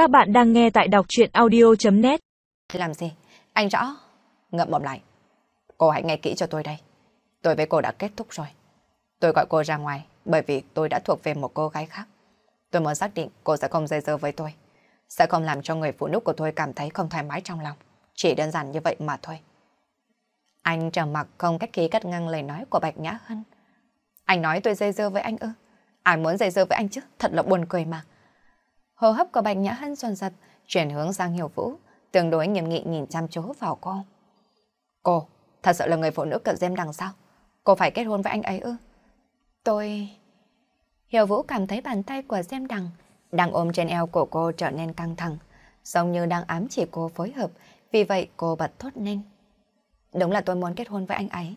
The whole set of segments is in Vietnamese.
Các bạn đang nghe tại đọc chuyện audio.net Làm gì? Anh rõ. Ngậm mồm lại. Cô hãy nghe kỹ cho tôi đây. Tôi với cô đã kết thúc rồi. Tôi gọi cô ra ngoài bởi vì tôi đã thuộc về một cô gái khác. Tôi muốn xác định cô sẽ không dây dơ với tôi. Sẽ không làm cho người phụ nữ của tôi cảm thấy không thoải mái trong lòng. Chỉ đơn giản như vậy mà thôi. Anh trầm mặc không cách khí cắt ngang lời nói của Bạch Nhã Hân. Anh nói tôi dây dưa với anh ư? Ai muốn dây dưa với anh chứ? Thật là buồn cười mà. Hô hấp của Bạch Nhã Hân dồn dập chuyển hướng sang Hiểu Vũ, tương đối nghiêm nghị nhìn chăm chú vào cô. Cô, thật sự là người phụ nữ cận dêm đằng sau. Cô phải kết hôn với anh ấy ư? Tôi... Hiểu Vũ cảm thấy bàn tay của Diêm Đằng đang ôm trên eo của cô trở nên căng thẳng, giống như đang ám chỉ cô phối hợp, vì vậy cô bật thốt lên. Đúng là tôi muốn kết hôn với anh ấy.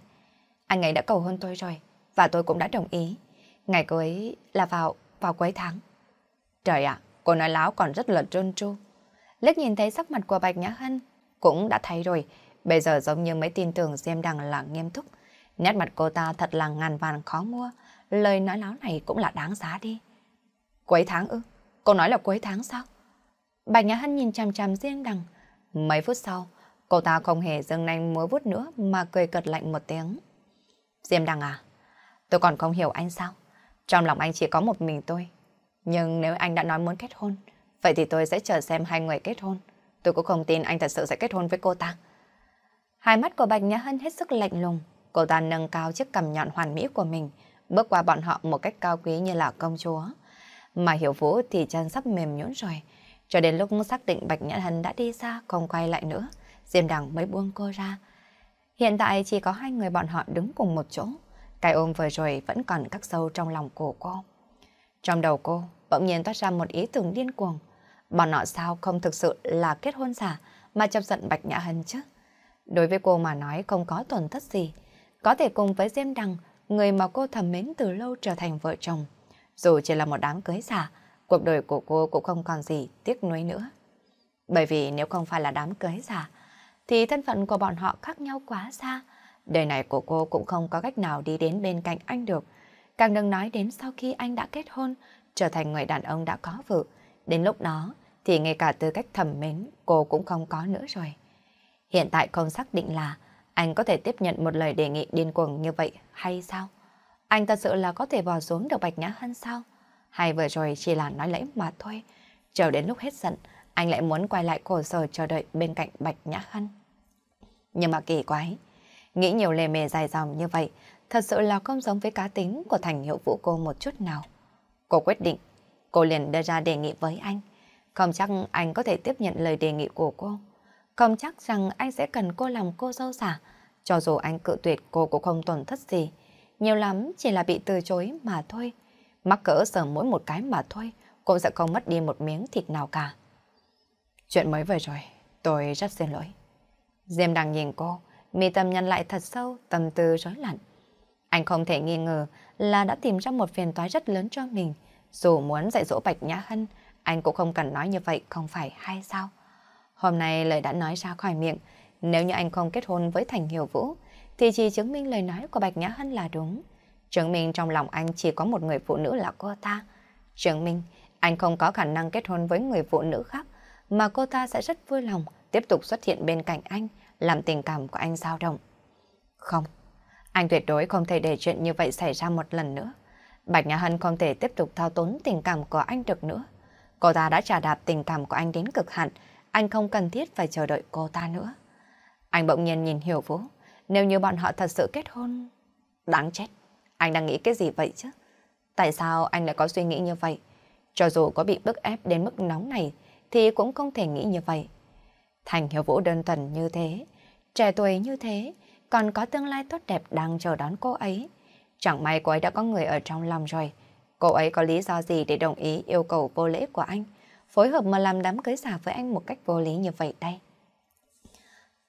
Anh ấy đã cầu hôn tôi rồi, và tôi cũng đã đồng ý. Ngày cưới là vào vào cuối tháng. Trời ạ, cô nói láo còn rất là trơn tru. liếc nhìn thấy sắc mặt của Bạch Nhã Hân, cũng đã thấy rồi, bây giờ giống như mấy tin tưởng Diêm Đằng là nghiêm túc. Nét mặt cô ta thật là ngàn vàng khó mua, lời nói láo này cũng là đáng giá đi. Cuối tháng ư? Cô nói là cuối tháng sao? Bạch Nhã Hân nhìn chằm chằm Diêm Đằng. Mấy phút sau, cô ta không hề dâng nanh múa vút nữa mà cười cợt lạnh một tiếng. Diêm Đằng à, tôi còn không hiểu anh sao? Trong lòng anh chỉ có một mình tôi. Nhưng nếu anh đã nói muốn kết hôn, vậy thì tôi sẽ chờ xem hai người kết hôn. Tôi cũng không tin anh thật sự sẽ kết hôn với cô ta. Hai mắt của Bạch Nhã Hân hết sức lạnh lùng. Cô ta nâng cao chiếc cầm nhọn hoàn mỹ của mình, bước qua bọn họ một cách cao quý như là công chúa. Mà Hiểu Vũ thì chân sắp mềm nhũn rồi. Cho đến lúc xác định Bạch Nhã Hân đã đi xa, không quay lại nữa, Diêm Đằng mới buông cô ra. Hiện tại chỉ có hai người bọn họ đứng cùng một chỗ. Cái ôm vừa rồi vẫn còn cắt sâu trong lòng cổ cô. Trong đầu cô, bỗng nhiên toát ra một ý tưởng điên cuồng. Bọn họ sao không thực sự là kết hôn giả mà chọc giận Bạch Nhã Hân chứ? Đối với cô mà nói không có tổn thất gì. Có thể cùng với Diêm Đằng, người mà cô thầm mến từ lâu trở thành vợ chồng. Dù chỉ là một đám cưới giả, cuộc đời của cô cũng không còn gì tiếc nuối nữa. Bởi vì nếu không phải là đám cưới giả, thì thân phận của bọn họ khác nhau quá xa. Đời này của cô cũng không có cách nào đi đến bên cạnh anh được. Càng đừng nói đến sau khi anh đã kết hôn, trở thành người đàn ông đã có vợ. Đến lúc đó, thì ngay cả tư cách thầm mến cô cũng không có nữa rồi. Hiện tại không xác định là anh có thể tiếp nhận một lời đề nghị điên cuồng như vậy hay sao? Anh thật sự là có thể bỏ xuống được Bạch Nhã Hân sao? Hay vừa rồi chỉ là nói lẫy mà thôi. Chờ đến lúc hết giận, anh lại muốn quay lại khổ sở chờ đợi bên cạnh Bạch Nhã Hân. Nhưng mà kỳ quái, nghĩ nhiều lề mề dài dòng như vậy, thật sự là không giống với cá tính của Thành Hiệu Vũ cô một chút nào. Cô quyết định, cô liền đưa ra đề nghị với anh. Không chắc anh có thể tiếp nhận lời đề nghị của cô. Không chắc rằng anh sẽ cần cô làm cô dâu giả. Cho dù anh cự tuyệt cô cũng không tổn thất gì. Nhiều lắm chỉ là bị từ chối mà thôi. Mắc cỡ sờ mỗi một cái mà thôi, cô sẽ không mất đi một miếng thịt nào cả. Chuyện mới vừa rồi, tôi rất xin lỗi. Diêm đang nhìn cô, mi tâm nhăn lại thật sâu, tâm tư rối loạn. Anh không thể nghi ngờ là đã tìm ra một phiền toái rất lớn cho mình. Dù muốn dạy dỗ Bạch Nhã Hân, anh cũng không cần nói như vậy, không phải hay sao? Hôm nay lời đã nói ra khỏi miệng, nếu như anh không kết hôn với Thành Hiểu Vũ, thì chỉ chứng minh lời nói của Bạch Nhã Hân là đúng. Chứng minh trong lòng anh chỉ có một người phụ nữ là cô ta. Chứng minh anh không có khả năng kết hôn với người phụ nữ khác, mà cô ta sẽ rất vui lòng tiếp tục xuất hiện bên cạnh anh, làm tình cảm của anh dao động. Không, anh tuyệt đối không thể để chuyện như vậy xảy ra một lần nữa. Bạch Nhã Hân không thể tiếp tục thao túng tình cảm của anh được nữa. Cô ta đã trả đạp tình cảm của anh đến cực hạn, anh không cần thiết phải chờ đợi cô ta nữa. Anh bỗng nhiên nhìn Hiểu Vũ, nếu như bọn họ thật sự kết hôn... Đáng chết, anh đang nghĩ cái gì vậy chứ? Tại sao anh lại có suy nghĩ như vậy? Cho dù có bị bức ép đến mức nóng này, thì cũng không thể nghĩ như vậy. Thành Hiểu Vũ đơn thuần như thế, trẻ tuổi như thế, còn có tương lai tốt đẹp đang chờ đón cô ấy. Chẳng may cô ấy đã có người ở trong lòng rồi. Cô ấy có lý do gì để đồng ý yêu cầu vô lễ của anh, phối hợp mà làm đám cưới giả với anh một cách vô lý như vậy đây?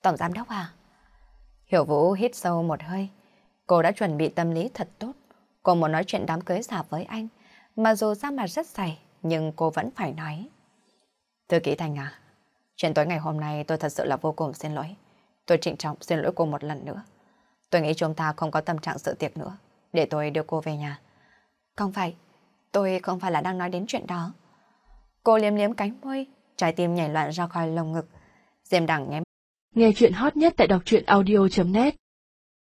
Tổng giám đốc à? Hiểu Vũ hít sâu một hơi. Cô đã chuẩn bị tâm lý thật tốt. Cô muốn nói chuyện đám cưới giả với anh, mà dù ra mặt rất dày, nhưng cô vẫn phải nói. Thư ký Thành à, chuyện tối ngày hôm nay tôi thật sự là vô cùng xin lỗi. Tôi trịnh trọng xin lỗi cô một lần nữa. Tôi nghĩ chúng ta không có tâm trạng sự tiệc nữa, để tôi đưa cô về nhà. Không phải, tôi không phải là đang nói đến chuyện đó. Cô liếm liếm cánh môi, trái tim nhảy loạn ra khỏi lồng ngực. Diêm đằng nhém. Nghe chuyện hot nhất tại đọc truyện audio.net